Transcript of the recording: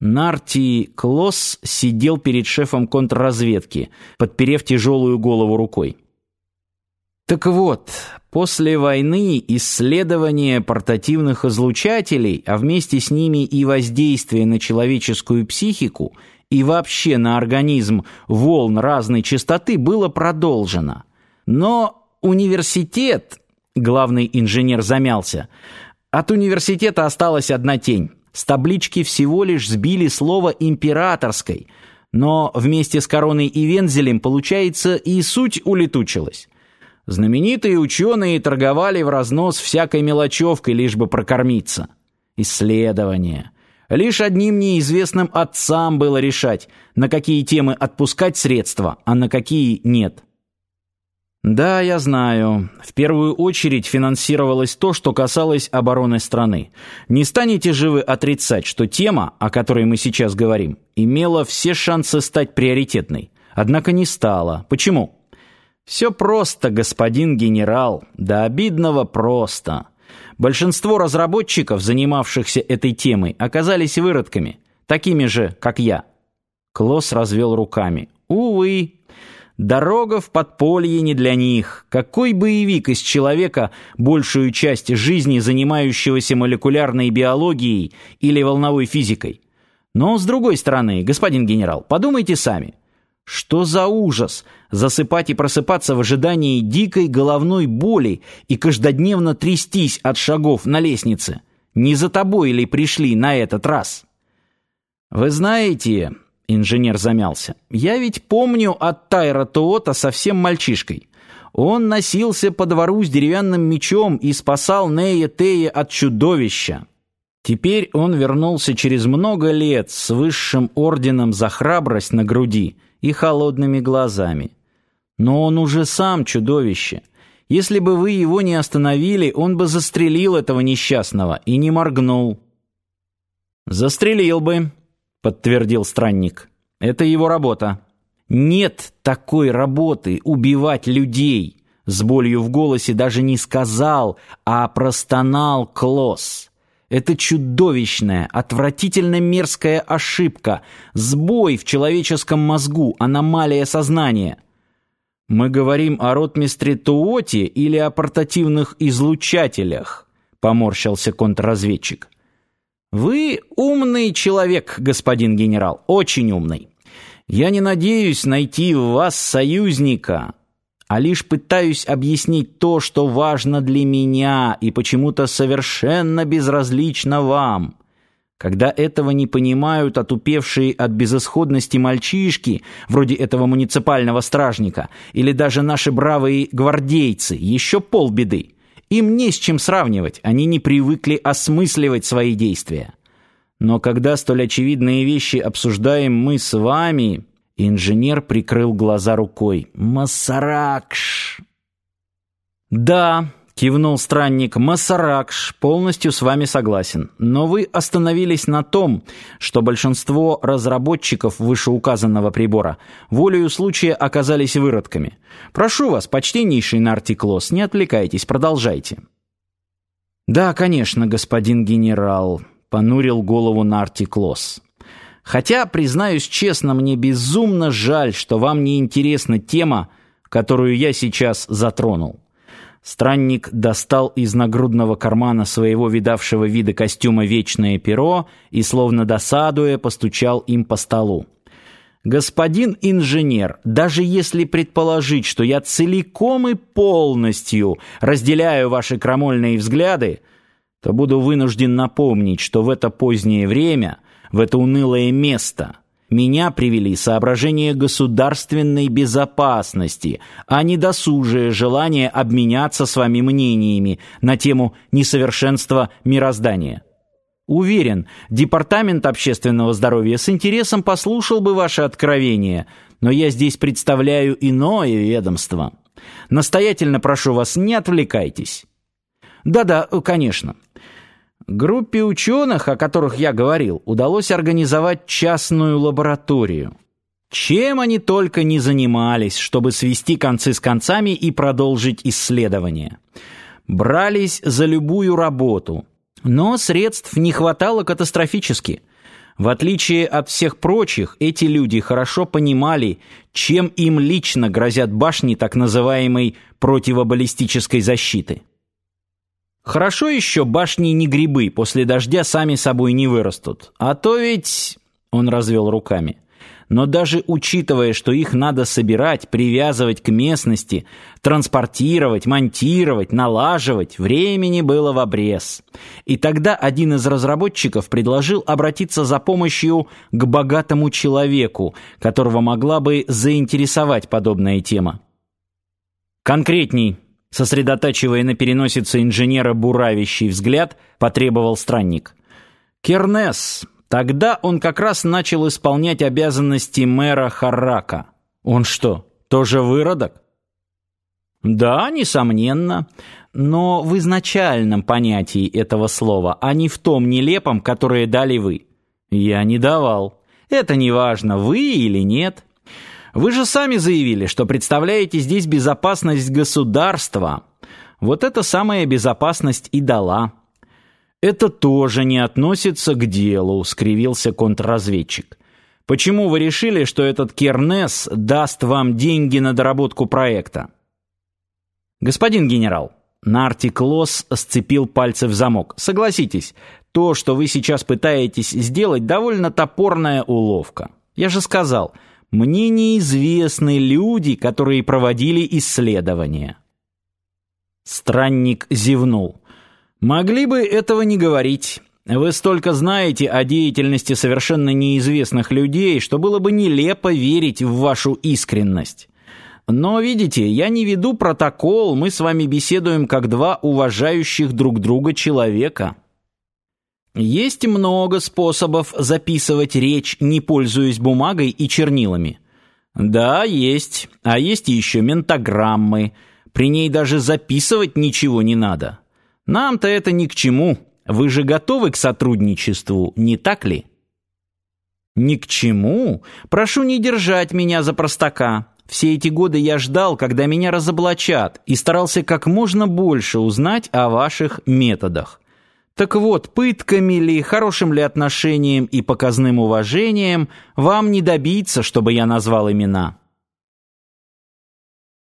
Нарти Клосс сидел перед шефом контрразведки, подперев тяжелую голову рукой. Так вот, после войны исследование портативных излучателей, а вместе с ними и воздействие на человеческую психику и вообще на организм волн разной частоты было продолжено. Но университет, главный инженер замялся, от университета осталась одна тень. С таблички всего лишь сбили слово «императорской», но вместе с короной и вензелем, получается, и суть улетучилась. Знаменитые ученые торговали в разнос всякой мелочевкой, лишь бы прокормиться. Исследования. Лишь одним неизвестным отцам было решать, на какие темы отпускать средства, а на какие нет. Да, я знаю. В первую очередь финансировалось то, что касалось обороны страны. Не станете же вы отрицать, что тема, о которой мы сейчас говорим, имела все шансы стать приоритетной. Однако не стала. Почему? Все просто, господин генерал, до обидного просто. Большинство разработчиков, занимавшихся этой темой, оказались выродками, такими же, как я. Клосс развел руками. Увы, дорога в подполье не для них. Какой боевик из человека, большую часть жизни занимающегося молекулярной биологией или волновой физикой? Но с другой стороны, господин генерал, подумайте сами. Что за ужас засыпать и просыпаться в ожидании дикой головной боли и каждодневно трястись от шагов на лестнице? Не за тобой ли пришли на этот раз? Вы знаете, инженер замялся. Я ведь помню от Тайра Тоота совсем мальчишкой. Он носился по двору с деревянным мечом и спасал Нея Тея от чудовища. Теперь он вернулся через много лет с высшим орденом за храбрость на груди и холодными глазами. Но он уже сам чудовище. Если бы вы его не остановили, он бы застрелил этого несчастного и не моргнул. Застрелил бы, подтвердил странник. Это его работа. Нет такой работы убивать людей. С болью в голосе даже не сказал, а простонал Клосс. Это чудовищная, отвратительно мерзкая ошибка, сбой в человеческом мозгу, аномалия сознания. Мы говорим о ротмистре Туоте или о портативных излучателях, поморщился контрразведчик. Вы умный человек, господин генерал, очень умный. Я не надеюсь найти в вас союзника, а лишь пытаюсь объяснить то, что важно для меня и почему-то совершенно безразлично вам. Когда этого не понимают отупевшие от безысходности мальчишки, вроде этого муниципального стражника, или даже наши бравые гвардейцы, еще полбеды. Им не с чем сравнивать, они не привыкли осмысливать свои действия. Но когда столь очевидные вещи обсуждаем мы с вами, Инженер прикрыл глаза рукой. «Масаракш!» «Да», — кивнул странник, — «Масаракш, полностью с вами согласен. Но вы остановились на том, что большинство разработчиков вышеуказанного прибора волею случая оказались выродками. Прошу вас, почтеннейший Нартиклос, не отвлекайтесь, продолжайте». «Да, конечно, господин генерал», — понурил голову Нартиклос. Хотя, признаюсь честно, мне безумно жаль, что вам не интересна тема, которую я сейчас затронул. Странник достал из нагрудного кармана своего видавшего вида костюма вечное перо и, словно досадуя, постучал им по столу. «Господин инженер, даже если предположить, что я целиком и полностью разделяю ваши крамольные взгляды, то буду вынужден напомнить, что в это позднее время в это унылое место. Меня привели соображения государственной безопасности, а не досужее желание обменяться с вами мнениями на тему несовершенства мироздания. Уверен, Департамент общественного здоровья с интересом послушал бы ваши откровения, но я здесь представляю иное ведомство. Настоятельно прошу вас, не отвлекайтесь. Да-да, конечно. Группе ученых, о которых я говорил, удалось организовать частную лабораторию. Чем они только не занимались, чтобы свести концы с концами и продолжить исследования. Брались за любую работу, но средств не хватало катастрофически. В отличие от всех прочих, эти люди хорошо понимали, чем им лично грозят башни так называемой противобаллистической защиты. Хорошо еще башни не грибы, после дождя сами собой не вырастут. А то ведь... Он развел руками но даже учитывая, что их надо собирать, привязывать к местности, транспортировать, монтировать, налаживать, времени было в обрез. И тогда один из разработчиков предложил обратиться за помощью к богатому человеку, которого могла бы заинтересовать подобная тема. Конкретней, сосредотачивая на переносице инженера буравящий взгляд, потребовал странник. «Кернес, Тогда он как раз начал исполнять обязанности мэра Харрака. Он что, тоже выродок? Да, несомненно, но в изначальном понятии этого слова, а не в том нелепом, которое дали вы. Я не давал. Это не важно, вы или нет. Вы же сами заявили, что представляете здесь безопасность государства. Вот эта самая безопасность и дала. «Это тоже не относится к делу», — скривился контрразведчик. «Почему вы решили, что этот Кернес даст вам деньги на доработку проекта?» «Господин генерал», — Нартик Лос сцепил пальцы в замок, «согласитесь, то, что вы сейчас пытаетесь сделать, довольно топорная уловка. Я же сказал, мне неизвестны люди, которые проводили исследования». Странник зевнул. Могли бы этого не говорить. Вы столько знаете о деятельности совершенно неизвестных людей, что было бы нелепо верить в вашу искренность. Но, видите, я не веду протокол, мы с вами беседуем как два уважающих друг друга человека. Есть много способов записывать речь, не пользуясь бумагой и чернилами. Да, есть. А есть еще ментограммы. При ней даже записывать ничего не надо. Нам-то это ни к чему. Вы же готовы к сотрудничеству, не так ли? Ни к чему? Прошу не держать меня за простака. Все эти годы я ждал, когда меня разоблачат, и старался как можно больше узнать о ваших методах. Так вот, пытками ли, хорошим ли отношением и показным уважением вам не добиться, чтобы я назвал имена.